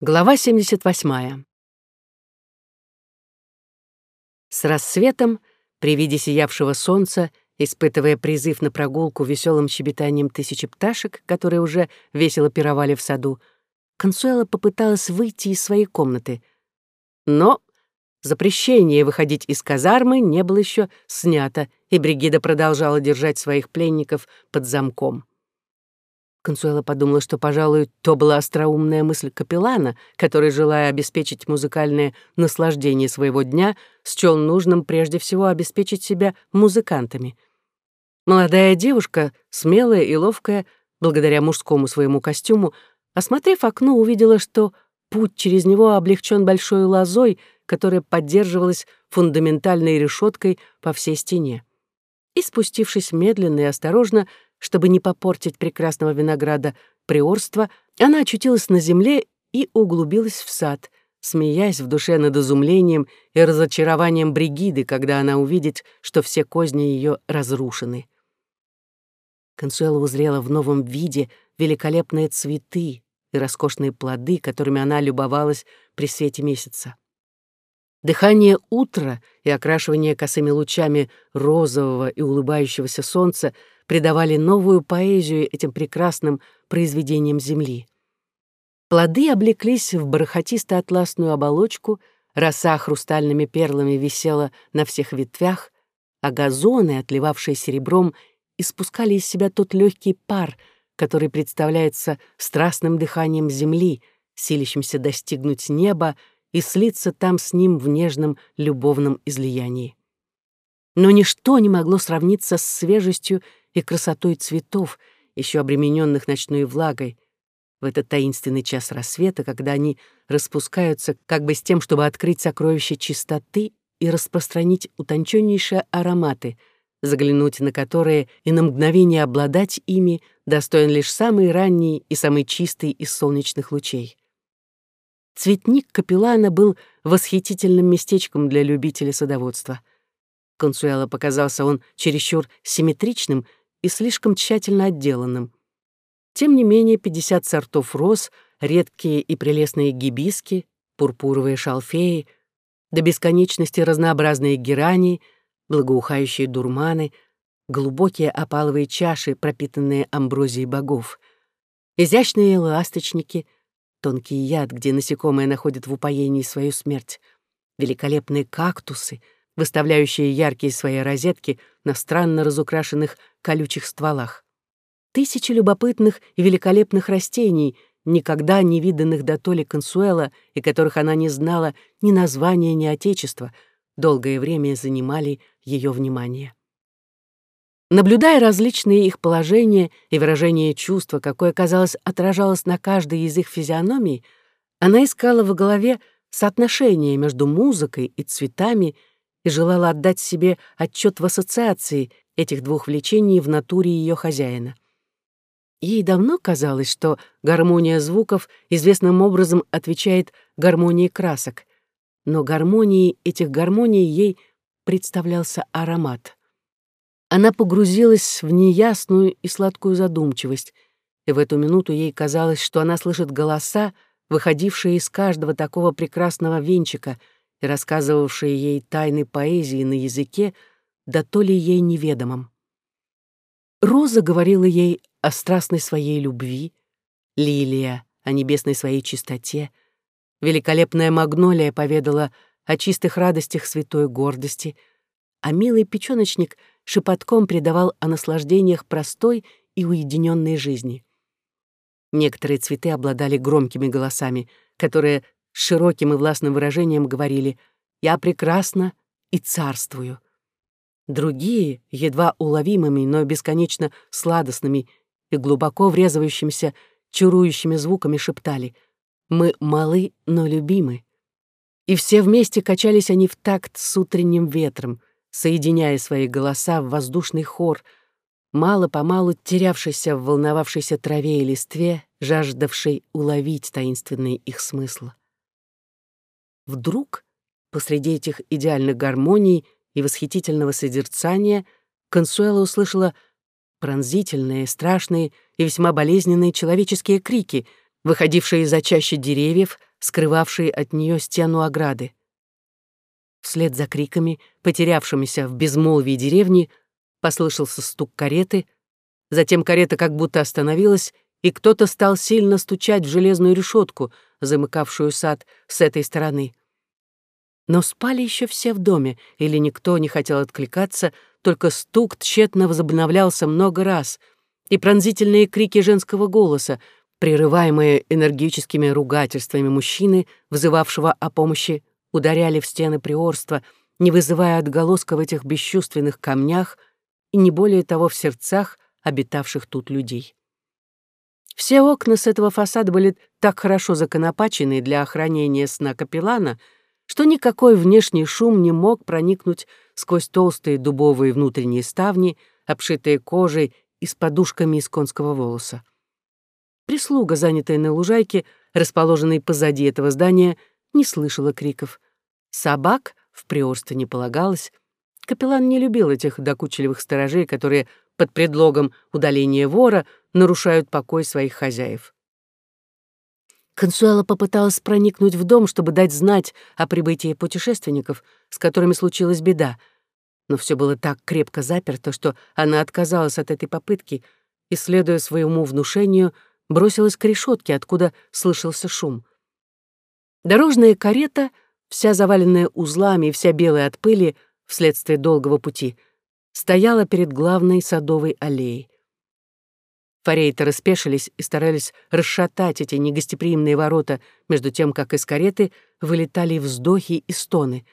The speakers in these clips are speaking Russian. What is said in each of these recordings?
Глава 78. С рассветом, при виде сиявшего солнца, испытывая призыв на прогулку веселым щебетанием тысячи пташек, которые уже весело пировали в саду, Консуэла попыталась выйти из своей комнаты. Но запрещение выходить из казармы не было еще снято, и Бригида продолжала держать своих пленников под замком. Консуэла подумала, что, пожалуй, то была остроумная мысль капеллана, который, желая обеспечить музыкальное наслаждение своего дня, счел нужным прежде всего обеспечить себя музыкантами. Молодая девушка, смелая и ловкая, благодаря мужскому своему костюму, осмотрев окно, увидела, что путь через него облегчен большой лозой, которая поддерживалась фундаментальной решеткой по всей стене. И, спустившись медленно и осторожно, чтобы не попортить прекрасного винограда приорства, она очутилась на земле и углубилась в сад, смеясь в душе над изумлением и разочарованием Бригиды, когда она увидит, что все козни ее разрушены. Консуэла узрела в новом виде великолепные цветы и роскошные плоды, которыми она любовалась при свете месяца. Дыхание утра и окрашивание косыми лучами розового и улыбающегося солнца придавали новую поэзию этим прекрасным произведениям земли. Плоды облеклись в бархатисто-атласную оболочку, роса хрустальными перлами висела на всех ветвях, а газоны, отливавшие серебром, испускали из себя тот легкий пар, который представляется страстным дыханием земли, силящимся достигнуть неба и слиться там с ним в нежном любовном излиянии. Но ничто не могло сравниться с свежестью и красотой цветов, еще обремененных ночной влагой, в этот таинственный час рассвета, когда они распускаются как бы с тем, чтобы открыть сокровища чистоты и распространить утонченнейшие ароматы, заглянуть на которые и на мгновение обладать ими достоин лишь самый ранний и самый чистый из солнечных лучей. Цветник капеллана был восхитительным местечком для любителя садоводства. Консуэла показался он чересчур симметричным и слишком тщательно отделанным. Тем не менее, 50 сортов роз, редкие и прелестные гибиски, пурпуровые шалфеи, до бесконечности разнообразные герани, благоухающие дурманы, глубокие опаловые чаши, пропитанные амброзией богов, изящные ласточники, тонкий яд, где насекомые находят в упоении свою смерть, великолепные кактусы — выставляющие яркие свои розетки на странно разукрашенных колючих стволах. Тысячи любопытных и великолепных растений, никогда не виданных до толи консуэла и которых она не знала ни названия, ни отечества, долгое время занимали ее внимание. Наблюдая различные их положения и выражение чувства, какое, казалось, отражалось на каждой из их физиономий, она искала в голове соотношение между музыкой и цветами и желала отдать себе отчет в ассоциации этих двух влечений в натуре ее хозяина. Ей давно казалось, что гармония звуков известным образом отвечает гармонии красок, но гармонией этих гармоний ей представлялся аромат. Она погрузилась в неясную и сладкую задумчивость, и в эту минуту ей казалось, что она слышит голоса, выходившие из каждого такого прекрасного венчика — и рассказывавшие ей тайны поэзии на языке, да то ли ей неведомом. Роза говорила ей о страстной своей любви, лилия — о небесной своей чистоте, великолепная магнолия поведала о чистых радостях святой гордости, а милый печёночник шепотком предавал о наслаждениях простой и уединенной жизни. Некоторые цветы обладали громкими голосами, которые с широким и властным выражением говорили «Я прекрасна и царствую». Другие, едва уловимыми, но бесконечно сладостными и глубоко врезывающимися, чарующими звуками шептали «Мы малы, но любимы». И все вместе качались они в такт с утренним ветром, соединяя свои голоса в воздушный хор, мало-помалу терявшийся в волновавшейся траве и листве, жаждавший уловить таинственный их смысл. Вдруг, посреди этих идеальных гармоний и восхитительного созерцания, Консуэла услышала пронзительные, страшные и весьма болезненные человеческие крики, выходившие из-за чащи деревьев, скрывавшие от нее стену ограды. Вслед за криками, потерявшимися в безмолвии деревни, послышался стук кареты, затем карета как будто остановилась, и кто-то стал сильно стучать в железную решетку, замыкавшую сад с этой стороны. Но спали еще все в доме, или никто не хотел откликаться, только стук тщетно возобновлялся много раз, и пронзительные крики женского голоса, прерываемые энергическими ругательствами мужчины, вызывавшего о помощи, ударяли в стены приорства, не вызывая отголоска в этих бесчувственных камнях и не более того в сердцах обитавших тут людей. Все окна с этого фасада были так хорошо законопачены для охранения сна капеллана, что никакой внешний шум не мог проникнуть сквозь толстые дубовые внутренние ставни, обшитые кожей и с подушками из конского волоса. Прислуга, занятая на лужайке, расположенной позади этого здания, не слышала криков. Собак в приорстве не полагалось. Капеллан не любил этих докучливых сторожей, которые под предлогом удаления вора нарушают покой своих хозяев. Консуэла попыталась проникнуть в дом, чтобы дать знать о прибытии путешественников, с которыми случилась беда. Но все было так крепко заперто, что она отказалась от этой попытки и, следуя своему внушению, бросилась к решетке, откуда слышался шум. Дорожная карета, вся заваленная узлами и вся белая от пыли вследствие долгого пути, стояла перед главной садовой аллеей. Форейтеры спешились и старались расшатать эти негостеприимные ворота, между тем, как из кареты вылетали вздохи и стоны.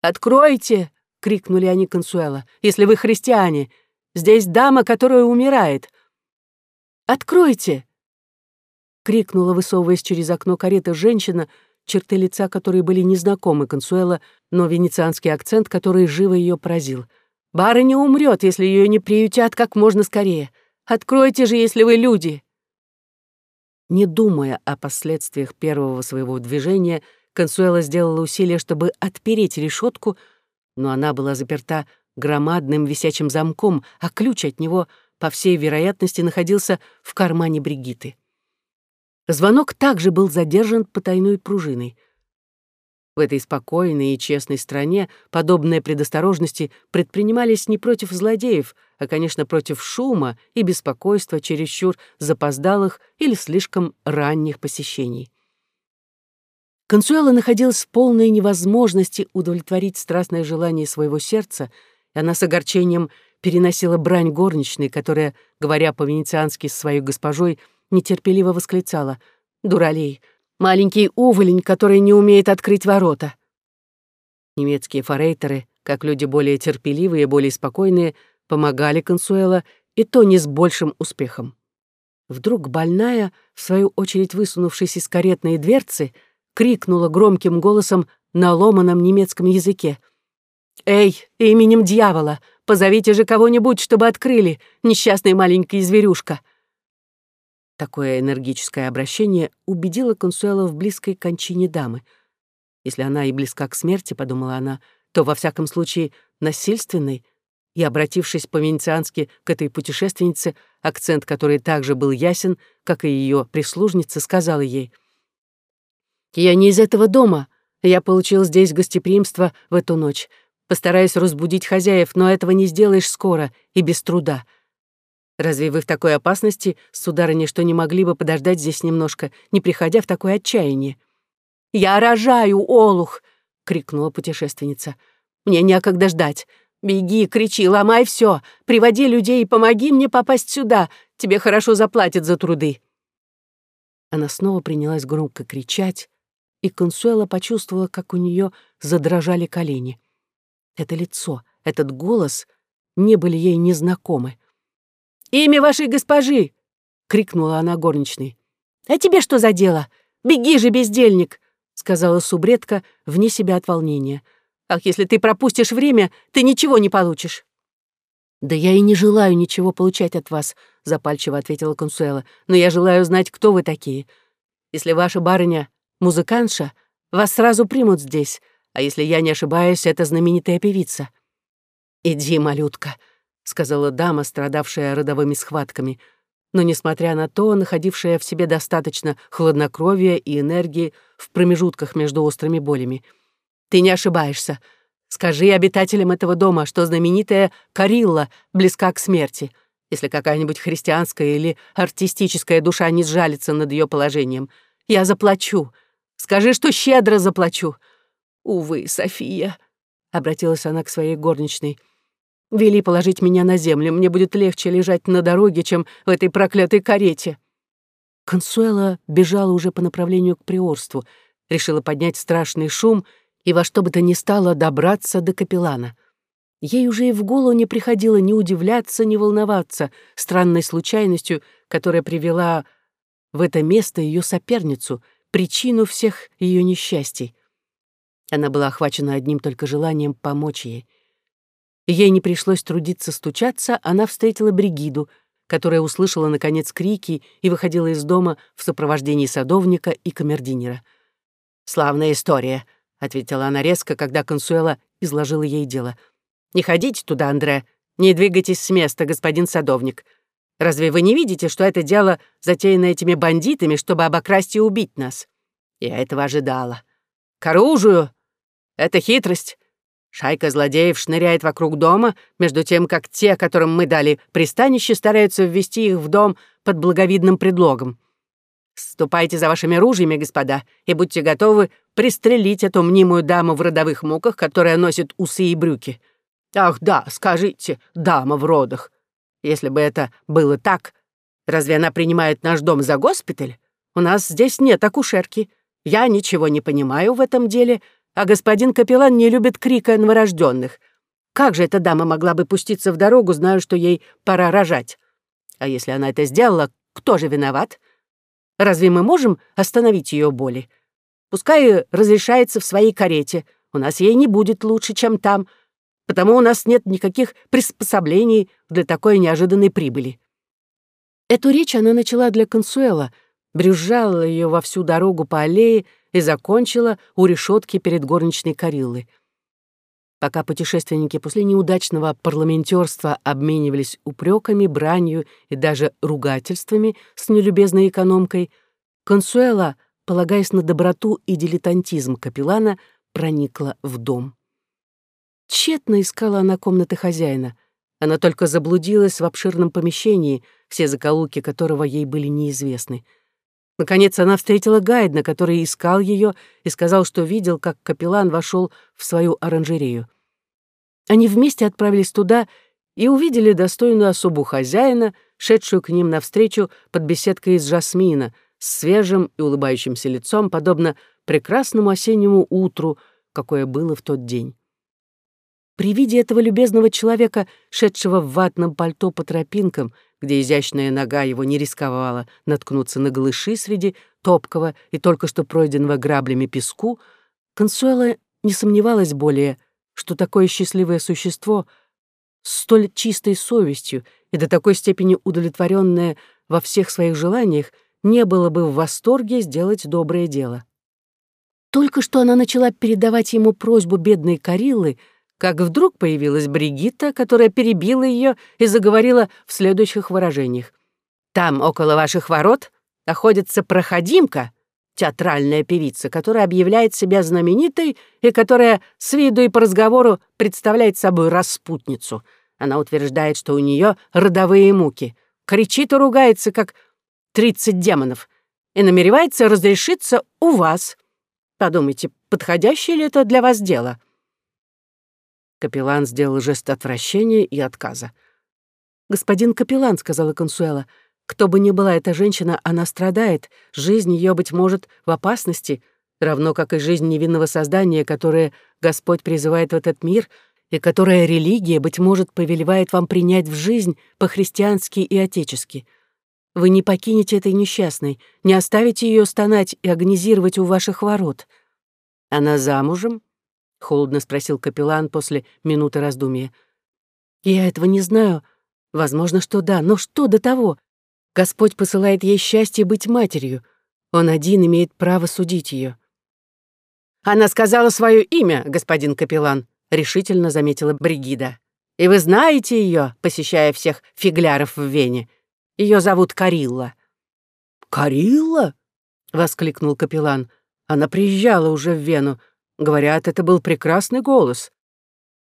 «Откройте!» — крикнули они Консуэла. «Если вы христиане! Здесь дама, которая умирает!» «Откройте!» — крикнула, высовываясь через окно кареты женщина, черты лица которой были незнакомы Консуэла, но венецианский акцент, который живо ее поразил. «Барыня умрет, если ее не приютят как можно скорее. Откройте же, если вы люди!» Не думая о последствиях первого своего движения, Консуэла сделала усилие, чтобы отпереть решетку, но она была заперта громадным висячим замком, а ключ от него, по всей вероятности, находился в кармане Бригиты. Звонок также был задержан потайной пружиной. В этой спокойной и честной стране подобные предосторожности предпринимались не против злодеев, а, конечно, против шума и беспокойства чересчур запоздалых или слишком ранних посещений. Консуэла находилась в полной невозможности удовлетворить страстное желание своего сердца, и она с огорчением переносила брань горничной, которая, говоря по-венециански с своей госпожой, нетерпеливо восклицала. «Дуралей! Маленький уволень, который не умеет открыть ворота!» Немецкие форейтеры, как люди более терпеливые и более спокойные, помогали Консуэла, и то не с большим успехом. Вдруг больная, в свою очередь высунувшись из каретной дверцы, крикнула громким голосом на ломаном немецком языке. «Эй, именем дьявола, позовите же кого-нибудь, чтобы открыли, несчастный маленький зверюшка!» Такое энергическое обращение убедило Консуэла в близкой кончине дамы. Если она и близка к смерти, подумала она, то, во всяком случае, насильственной, и, обратившись по-венециански к этой путешественнице, акцент которой также был ясен, как и ее прислужница, сказала ей, «Я не из этого дома. Я получил здесь гостеприимство в эту ночь. Постараюсь разбудить хозяев, но этого не сделаешь скоро и без труда. Разве вы в такой опасности, сударыня, что не могли бы подождать здесь немножко, не приходя в такое отчаяние?» «Я рожаю, Олух!» — крикнула путешественница. «Мне некогда ждать. Беги, кричи, ломай все, приводи людей и помоги мне попасть сюда. Тебе хорошо заплатят за труды». Она снова принялась громко кричать, и Консуэла почувствовала, как у нее задрожали колени. Это лицо, этот голос не были ей незнакомы. «Имя вашей госпожи!» — крикнула она горничной. «А тебе что за дело? Беги же, бездельник!» — сказала субредка вне себя от волнения. «Ах, если ты пропустишь время, ты ничего не получишь!» «Да я и не желаю ничего получать от вас», — запальчиво ответила Консуэла. «Но я желаю знать, кто вы такие. Если ваша барыня — музыкантша, вас сразу примут здесь, а если я не ошибаюсь, это знаменитая певица». «Иди, малютка», — сказала дама, страдавшая родовыми схватками. но, несмотря на то, находившая в себе достаточно хладнокровия и энергии в промежутках между острыми болями. «Ты не ошибаешься. Скажи обитателям этого дома, что знаменитая Карилла близка к смерти, если какая-нибудь христианская или артистическая душа не сжалится над ее положением. Я заплачу. Скажи, что щедро заплачу. Увы, София, — обратилась она к своей горничной, — вели положить меня на землю. Мне будет легче лежать на дороге, чем в этой проклятой карете. Консуэла бежала уже по направлению к приорству, решила поднять страшный шум — и во что бы то ни стало добраться до капеллана. Ей уже и в голову не приходило ни удивляться, ни волноваться странной случайностью, которая привела в это место ее соперницу, причину всех ее несчастий. Она была охвачена одним только желанием помочь ей. Ей не пришлось трудиться стучаться, она встретила Бригиду, которая услышала, наконец, крики и выходила из дома в сопровождении садовника и камердинера. «Славная история», ответила она резко, когда Консуэла изложила ей дело. «Не ходите туда, Андре. Не двигайтесь с места, господин садовник. Разве вы не видите, что это дело затеяно этими бандитами, чтобы обокрасть и убить нас? Я этого ожидала. К оружию! Это хитрость. Шайка злодеев шныряет вокруг дома, между тем, как те, которым мы дали пристанище, стараются ввести их в дом под благовидным предлогом. Ступайте за вашими ружьями, господа, и будьте готовы пристрелить эту мнимую даму в родовых муках, которая носит усы и брюки. Ах да, скажите, дама в родах. Если бы это было так, разве она принимает наш дом за госпиталь? У нас здесь нет акушерки. Я ничего не понимаю в этом деле, а господин капеллан не любит крика новорожденных. Как же эта дама могла бы пуститься в дорогу, зная, что ей пора рожать? А если она это сделала, кто же виноват? Разве мы можем остановить ее боли? Пускай разрешается в своей карете. У нас ей не будет лучше, чем там, потому у нас нет никаких приспособлений для такой неожиданной прибыли». Эту речь она начала для Консуэла, брюзжала ее во всю дорогу по аллее и закончила у решетки перед горничной Кариллой. Пока путешественники после неудачного парламентерства обменивались упреками, бранью и даже ругательствами с нелюбезной экономкой, Консуэла полагаясь на доброту и дилетантизм капеллана, проникла в дом. Тщетно искала она комнаты хозяина. Она только заблудилась в обширном помещении, все закоулки которого ей были неизвестны. Наконец она встретила Гайдна, который искал ее и сказал, что видел, как капеллан вошел в свою оранжерею. Они вместе отправились туда и увидели достойную особу хозяина, шедшую к ним навстречу под беседкой из жасмина — с свежим и улыбающимся лицом, подобно прекрасному осеннему утру, какое было в тот день. При виде этого любезного человека, шедшего в ватном пальто по тропинкам, где изящная нога его не рисковала наткнуться на глыши среди топкого и только что пройденного граблями песку, Консуэла не сомневалась более, что такое счастливое существо с столь чистой совестью и до такой степени удовлетворенное во всех своих желаниях не было бы в восторге сделать доброе дело. Только что она начала передавать ему просьбу бедной Кариллы, как вдруг появилась Бригитта, которая перебила ее и заговорила в следующих выражениях. «Там, около ваших ворот, находится проходимка, театральная певица, которая объявляет себя знаменитой и которая с виду и по разговору представляет собой распутницу. Она утверждает, что у нее родовые муки, кричит и ругается, как тридцать демонов и намеревается разрешиться у вас. Подумайте, подходящее ли это для вас дело?» Капеллан сделал жест отвращения и отказа. «Господин капеллан», — сказала Консуэла, — «кто бы ни была эта женщина, она страдает, жизнь ее, быть может, в опасности, равно как и жизнь невинного создания, которое Господь призывает в этот мир и которое религия, быть может, повелевает вам принять в жизнь по-христиански и отечески. Вы не покинете этой несчастной, не оставите ее стонать и агонизировать у ваших ворот. Она замужем? Холодно спросил капеллан после минуты раздумья. Я этого не знаю. Возможно, что да, но что до того? Господь посылает ей счастье быть матерью. Он один имеет право судить ее. Она сказала свое имя, господин капеллан, решительно заметила Бригида. И вы знаете ее, посещая всех фигляров в Вене. Ее зовут Карилла». «Карилла?» — воскликнул капеллан. «Она приезжала уже в Вену. Говорят, это был прекрасный голос».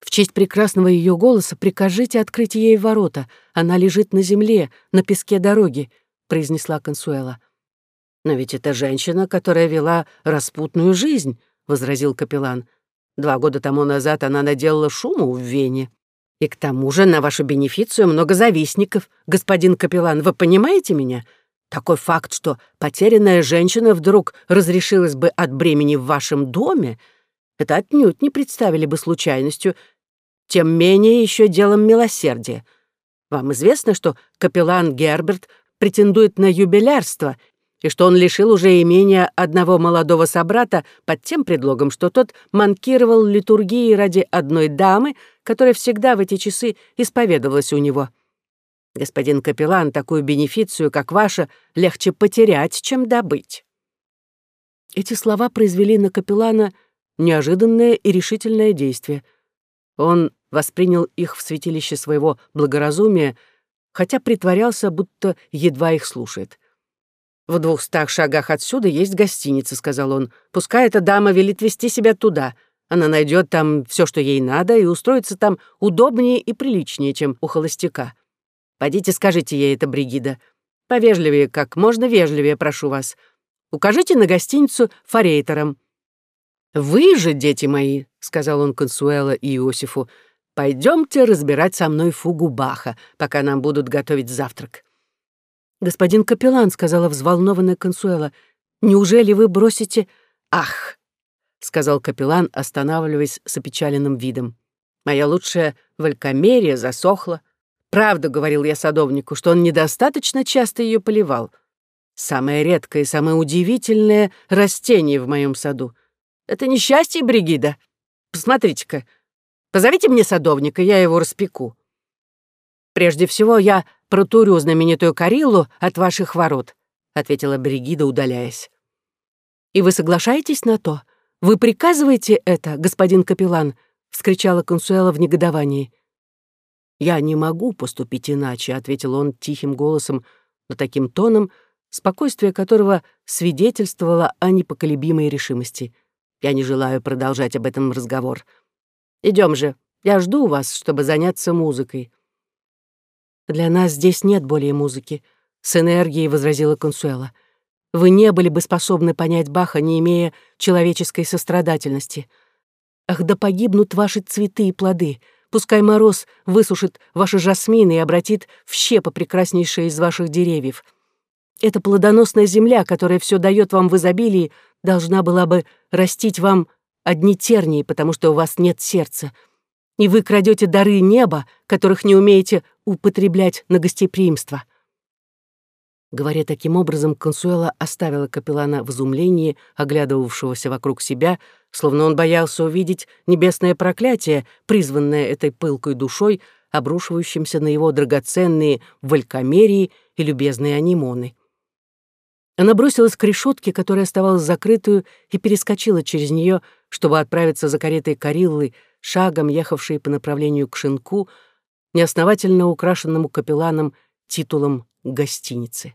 «В честь прекрасного ее голоса прикажите открыть ей ворота. Она лежит на земле, на песке дороги», — произнесла Консуэла. «Но ведь это женщина, которая вела распутную жизнь», — возразил капеллан. «Два года тому назад она наделала шуму в Вене. И к тому же на вашу бенефицию много завистников, господин капеллан, вы понимаете меня? Такой факт, что потерянная женщина вдруг разрешилась бы от бремени в вашем доме, это отнюдь не представили бы случайностью, тем менее еще делом милосердия. Вам известно, что капеллан Герберт претендует на юбилярство и что он лишил уже имения одного молодого собрата под тем предлогом, что тот манкировал литургии ради одной дамы, которая всегда в эти часы исповедовалась у него. Господин капеллан, такую бенефицию, как ваша, легче потерять, чем добыть. Эти слова произвели на капеллана неожиданное и решительное действие. Он воспринял их в святилище своего благоразумия, хотя притворялся, будто едва их слушает. «В двухстах шагах отсюда есть гостиница», — сказал он. «Пускай эта дама велит вести себя туда. Она найдет там все, что ей надо, и устроится там удобнее и приличнее, чем у холостяка. Пойдите скажите ей это, Бригида. Повежливее, как можно вежливее, прошу вас. Укажите на гостиницу форейтером». «Вы же, дети мои», — сказал он Консуэла и Иосифу, «пойдемте разбирать со мной фугу Баха, пока нам будут готовить завтрак». «Господин капеллан», — сказала взволнованная Консуэла, «неужели вы бросите...» «Ах!» — сказал капеллан, останавливаясь с опечаленным видом. «Моя лучшая валькомерия засохла. Правду говорил я садовнику, что он недостаточно часто ее поливал. Самое редкое и самое удивительное растение в моем саду. Это несчастье, Бригида. Посмотрите-ка. Позовите мне садовника, я его распеку. Прежде всего, я протурю знаменитую Кариллу от ваших ворот», — ответила Бригида, удаляясь. «И вы соглашаетесь на то? Вы приказываете это, господин капеллан?» — вскричала Консуэла в негодовании. «Я не могу поступить иначе», — ответил он тихим голосом, но таким тоном, спокойствие которого свидетельствовало о непоколебимой решимости. «Я не желаю продолжать об этом разговор. Идем же, я жду вас, чтобы заняться музыкой». «Для нас здесь нет более музыки», — с энергией возразила Консуэла. «Вы не были бы способны понять Баха, не имея человеческой сострадательности. Ах, да погибнут ваши цветы и плоды. Пускай мороз высушит ваши жасмины и обратит в щепы прекраснейшие из ваших деревьев. Эта плодоносная земля, которая все дает вам в изобилии, должна была бы растить вам одни тернии, потому что у вас нет сердца, и вы крадете дары неба, которых не умеете употреблять на гостеприимство». Говоря таким образом, Консуэла оставила капеллана в изумлении, оглядывавшегося вокруг себя, словно он боялся увидеть небесное проклятие, призванное этой пылкой душой, обрушивающимся на его драгоценные валькомерии и любезные анимоны. Она бросилась к решетке, которая оставалась закрытую, и перескочила через нее, чтобы отправиться за каретой Кариллы, шагом ехавшей по направлению к шинку, неосновательно украшенному капелланом титулом гостиницы.